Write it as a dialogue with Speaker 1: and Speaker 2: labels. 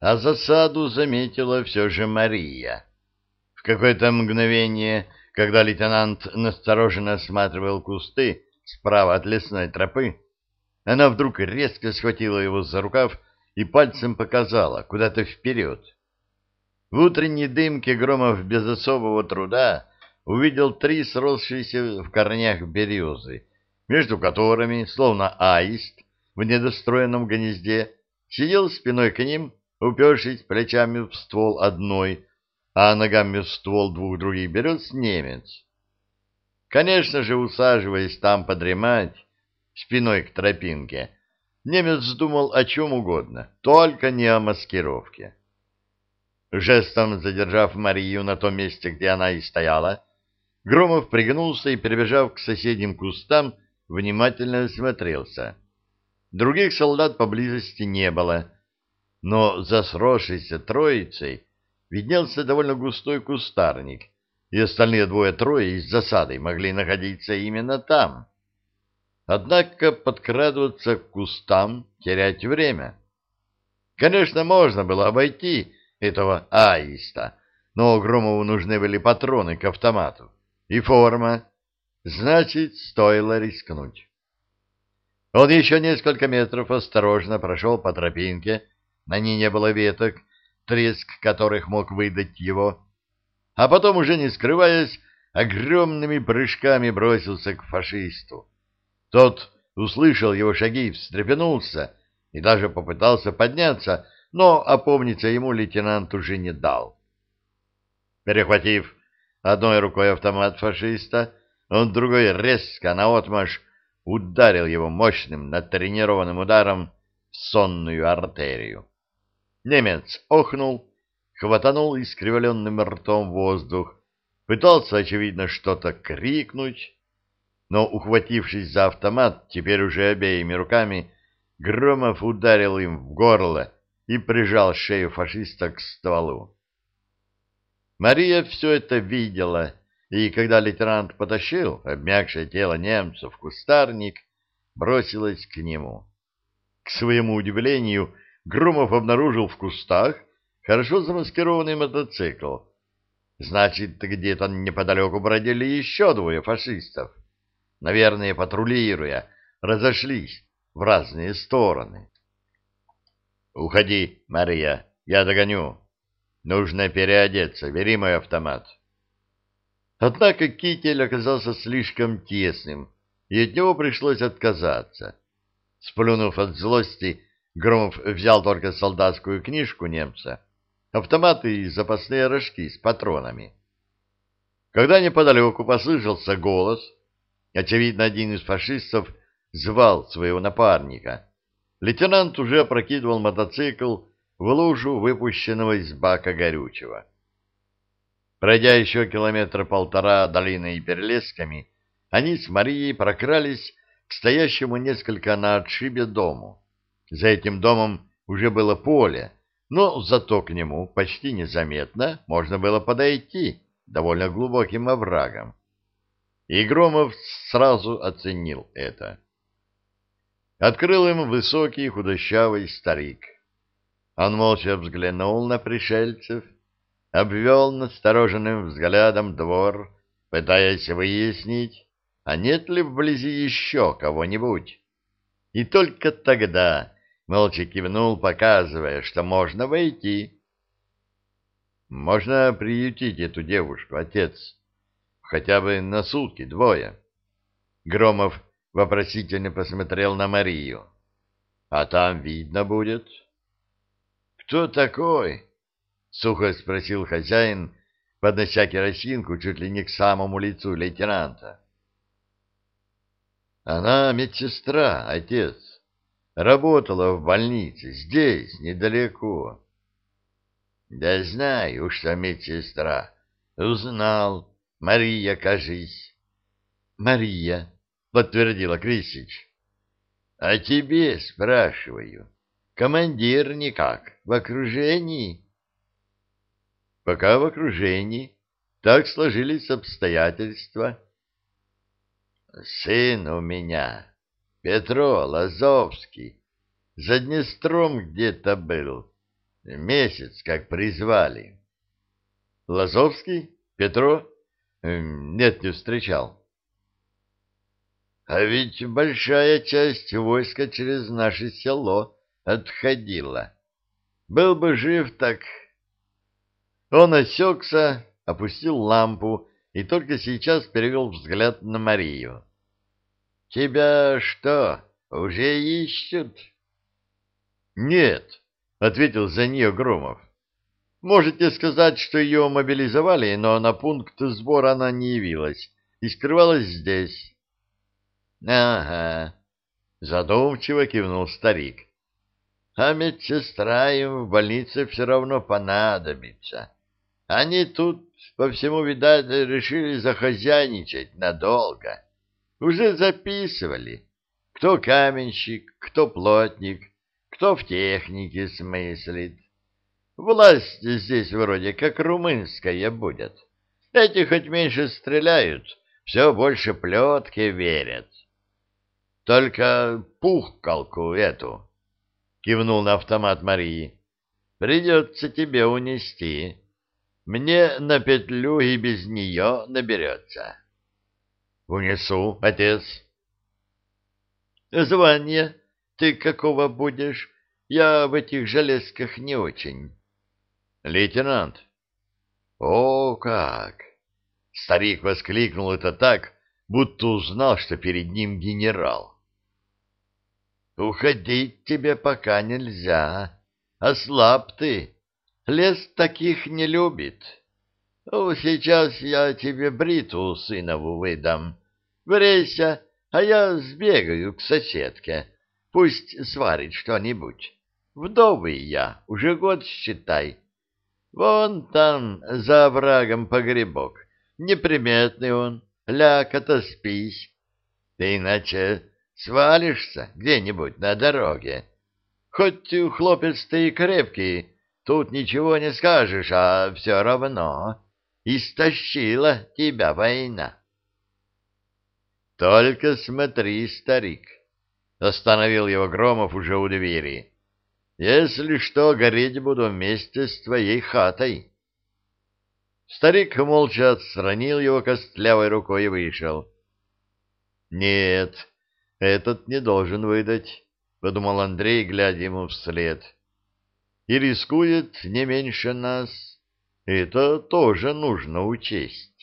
Speaker 1: А засаду заметила все же Мария. В какое-то мгновение, когда лейтенант настороженно осматривал кусты справа от лесной тропы, она вдруг резко схватила его за рукав и пальцем показала куда-то вперед. В утренней дымке Громов без особого труда увидел три сросшиеся в корнях березы, между которыми, словно аист в недостроенном гнезде, сидел спиной к ним, упершись плечами в ствол одной, а ногами в ствол двух других берез немец. Конечно же, усаживаясь там подремать, спиной к тропинке, немец думал о чем угодно, только не о маскировке. Жестом задержав Марию на том месте, где она и стояла, Громов пригнулся и, перебежав к соседним кустам, внимательно осмотрелся. Других солдат поблизости не было, но за сросшейся троицей виднелся довольно густой кустарник, и остальные двое-трое из засады могли находиться именно там. Однако подкрадываться к кустам, терять время. Конечно, можно было обойти этого аиста, но Громову нужны были патроны к автомату и форма. Значит, стоило рискнуть. Он еще несколько метров осторожно прошел по тропинке, на ней не было веток, треск которых мог выдать его, а потом, уже не скрываясь, огромными прыжками бросился к фашисту. Тот услышал его шаги, встрепенулся и даже попытался подняться, но опомниться ему лейтенант уже не дал. Перехватив одной рукой автомат фашиста, он другой резко наотмашь ударил его мощным, натренированным ударом в сонную артерию. Немец охнул, хватанул искривленным ртом воздух, пытался, очевидно, что-то крикнуть, но, ухватившись за автомат, теперь уже обеими руками, Громов ударил им в горло и прижал шею фашиста к стволу. Мария все это видела, и когда лейтенант потащил обмякшее тело немца в кустарник, бросилась к нему. К своему удивлению, Громов обнаружил в кустах хорошо замаскированный мотоцикл. Значит, где-то неподалеку бродили еще двое фашистов. Наверное, патрулируя, разошлись в разные стороны. «Уходи, Мария, я догоню. Нужно переодеться, бери мой автомат». Однако китель оказался слишком тесным, и от него пришлось отказаться. Сплюнув от злости, Громов взял только солдатскую книжку немца, автоматы и запасные рожки с патронами. Когда неподалеку послышался голос, очевидно, один из фашистов звал своего напарника. Лейтенант уже опрокидывал мотоцикл в лужу выпущенного из бака горючего. Пройдя еще километра полтора долиной и перелесками, они с Марией прокрались к стоящему несколько на отшибе дому. За этим домом уже было поле, но зато к нему почти незаметно можно было подойти довольно глубоким оврагом. И Громов сразу оценил это. Открыл им высокий худощавый старик. Он молча взглянул на пришельцев, обвел настороженным взглядом двор, пытаясь выяснить, а нет ли вблизи еще кого-нибудь. И только тогда молча кивнул, показывая, что можно войти. Можно приютить эту девушку, отец, хотя бы на сутки, двое. Громов вопросительно посмотрел на Марию. А там видно будет. Кто такой? Сухо спросил хозяин, поднося керосинку чуть ли не к самому лицу лейтенанта. Она медсестра, отец. Работала в больнице, здесь, недалеко. Да знаю, что медсестра. Узнал. Мария, кажись. Мария, подтвердила Крисич. А тебе спрашиваю. Командир никак, в окружении? Пока в окружении. Так сложились обстоятельства. Сын у меня, Петро Лазовский, за Днестром где-то был. месяц, как призвали. Лазовский? Петро? Нет, не встречал. А ведь большая часть войска через наше село отходила. Был бы жив, так... Он осекся, опустил лампу и только сейчас перевел взгляд на Марию. — Тебя что, уже ищут? — Нет, — ответил за нее Громов. — Можете сказать, что ее мобилизовали, но на пункт сбора она не явилась и скрывалась здесь. — Ага, — задумчиво кивнул старик. — А медсестра им в больнице все равно понадобится. Они тут, по всему, видать, решили захозяйничать надолго. Уже записывали, кто каменщик, кто плотник, кто в технике смыслит. Власть здесь вроде как румынская будет. Эти хоть меньше стреляют, все больше плетки верят. Только пухкалку эту, — кивнул на автомат Марии, — придется тебе унести. Мне на петлю и без нее наберется. — Унесу, отец. — Звание ты какого будешь? Я в этих железках не очень. — Лейтенант. — О, как! Старик воскликнул это так, будто узнал, что перед ним генерал. — Уходить тебе пока нельзя. Ослаб ты. Лес таких не любит. Ну, сейчас я тебе бритву сынову выдам. Брейся, а я сбегаю к соседке. Пусть сварит что-нибудь. Вдовый я, уже год считай. Вон там, за оврагом погребок. Неприметный он, ляг-то спись. Ты иначе свалишься где-нибудь на дороге. Хоть хлопец ты и крепкий, Тут ничего не скажешь, а все равно истощила тебя война. Только смотри, старик, остановил его Громов уже у двери. Если что, гореть буду вместе с твоей хатой. Старик молча отстранил его костлявой рукой и вышел. Нет, этот не должен выдать, подумал Андрей, глядя ему вслед и рискует не меньше нас. Это тоже нужно учесть.